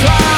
fly.